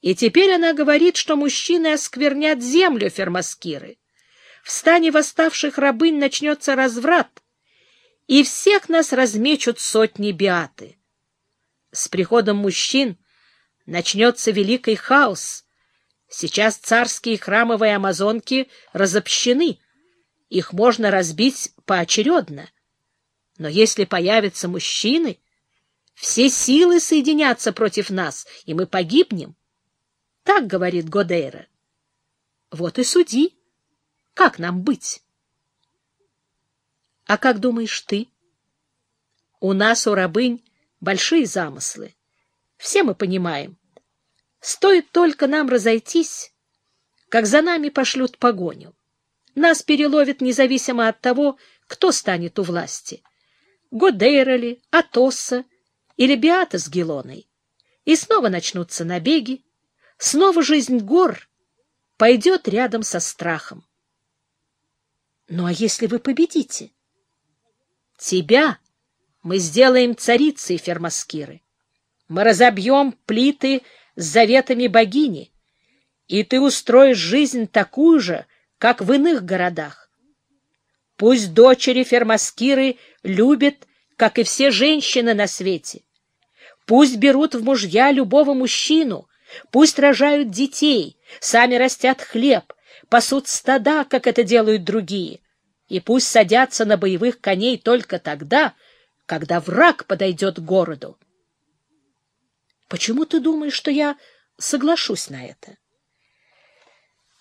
И теперь она говорит, что мужчины осквернят землю фермаскиры. В стане восставших рабынь начнется разврат, и всех нас размечут сотни биаты. С приходом мужчин начнется великий хаос. Сейчас царские храмовые амазонки разобщены. Их можно разбить поочередно. Но если появятся мужчины, все силы соединятся против нас, и мы погибнем. Так говорит Годейра. Вот и суди. Как нам быть? А как думаешь ты? У нас, у рабынь, большие замыслы. Все мы понимаем. Стоит только нам разойтись, как за нами пошлют погоню. Нас переловят независимо от того, кто станет у власти. Годейра ли, Атоса или Биата с Гелоной. И снова начнутся набеги, снова жизнь гор пойдет рядом со страхом. Ну а если вы победите? Тебя мы сделаем царицей Фермаскиры. Мы разобьем плиты с заветами богини, и ты устроишь жизнь такую же, как в иных городах. Пусть дочери Фермаскиры любят, как и все женщины на свете. Пусть берут в мужья любого мужчину, пусть рожают детей, сами растят хлеб, пасут стада, как это делают другие, и пусть садятся на боевых коней только тогда, когда враг подойдет к городу. Почему ты думаешь, что я соглашусь на это?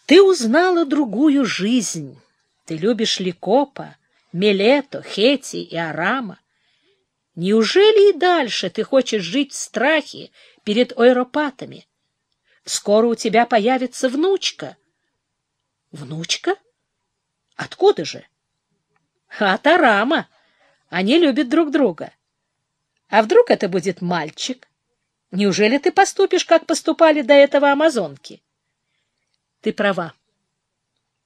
Ты узнала другую жизнь. Ты любишь Ликопа, Мелето, Хети и Арама. Неужели и дальше ты хочешь жить в страхе перед ойропатами? Скоро у тебя появится внучка. Внучка? Откуда же? От Арама. Они любят друг друга. А вдруг это будет мальчик? Неужели ты поступишь, как поступали до этого амазонки? Ты права.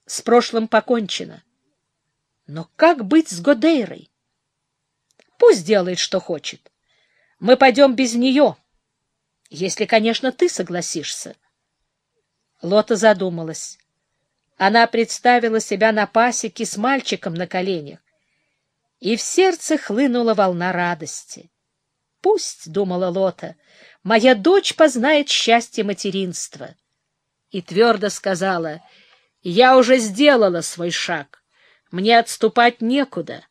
С прошлым покончено. Но как быть с Годейрой? Пусть делает, что хочет. Мы пойдем без нее, если, конечно, ты согласишься. Лота задумалась. Она представила себя на пасеке с мальчиком на коленях, и в сердце хлынула волна радости. «Пусть, — думала Лота, — моя дочь познает счастье материнства». И твердо сказала, «Я уже сделала свой шаг, мне отступать некуда».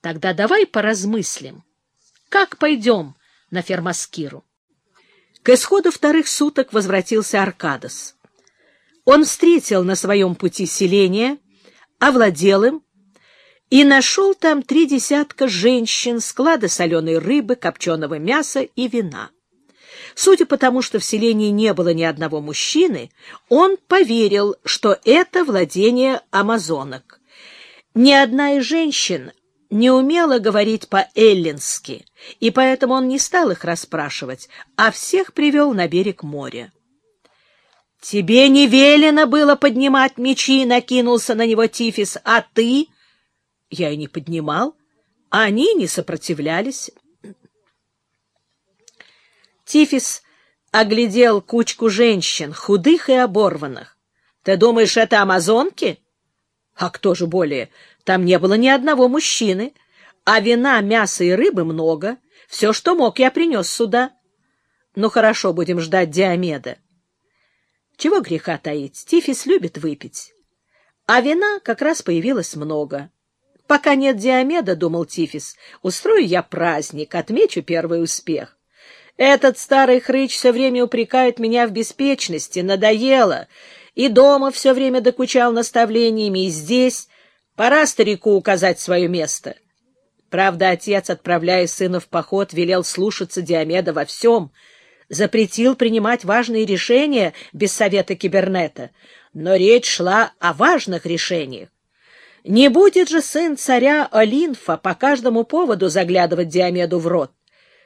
Тогда давай поразмыслим, как пойдем на Фермаскиру. К исходу вторых суток возвратился Аркадос. Он встретил на своем пути селение, овладел им и нашел там три десятка женщин, склады соленой рыбы, копченого мяса и вина. Судя по тому, что в селении не было ни одного мужчины, он поверил, что это владение амазонок. Ни одна из женщин не умела говорить по-эллински, и поэтому он не стал их расспрашивать, а всех привел на берег моря. «Тебе не велено было поднимать мечи», — накинулся на него Тифис, — «а ты...» Я и не поднимал, они не сопротивлялись. Тифис оглядел кучку женщин, худых и оборванных. Ты думаешь, это амазонки? А кто же более? Там не было ни одного мужчины, а вина, мяса и рыбы много. Все, что мог, я принес сюда. Ну, хорошо, будем ждать Диомеда. Чего греха таить, Тифис любит выпить. А вина как раз появилось много. Пока нет Диомеда, — думал Тифис, — устрою я праздник, отмечу первый успех. Этот старый хрыч все время упрекает меня в беспечности, надоело, и дома все время докучал наставлениями, и здесь пора старику указать свое место. Правда, отец, отправляя сына в поход, велел слушаться Диомеда во всем, запретил принимать важные решения без совета кибернета, но речь шла о важных решениях. Не будет же сын царя Олинфа по каждому поводу заглядывать Диомеду в рот.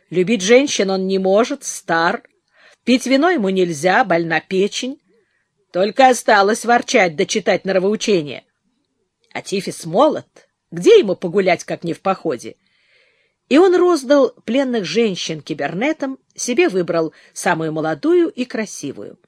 Любить женщин он не может, стар. Пить вино ему нельзя, больна печень. Только осталось ворчать да читать нравоучения. А Тифис молод. Где ему погулять, как не в походе? И он роздал пленных женщин кибернетам, себе выбрал самую молодую и красивую.